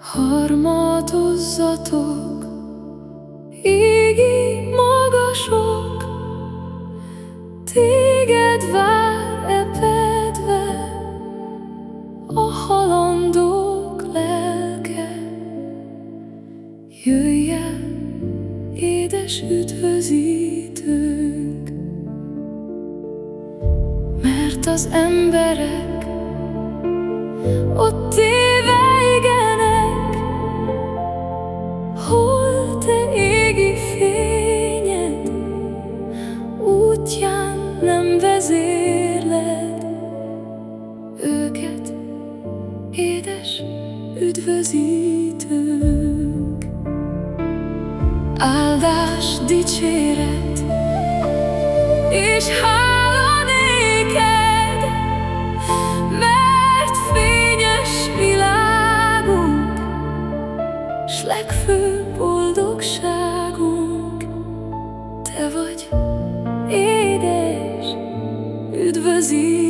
Harmatozzatok, égi magasok, Téged vár epedve a halandók lelke. Jöjj el, édes üdvözítőnk, mert az emberek ott él, édes üdvözítőnk. Áldás, dicséret és hála néked, mert fényes világunk, s legfőbb boldogságunk, te vagy üdvözítőnk,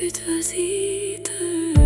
It was either.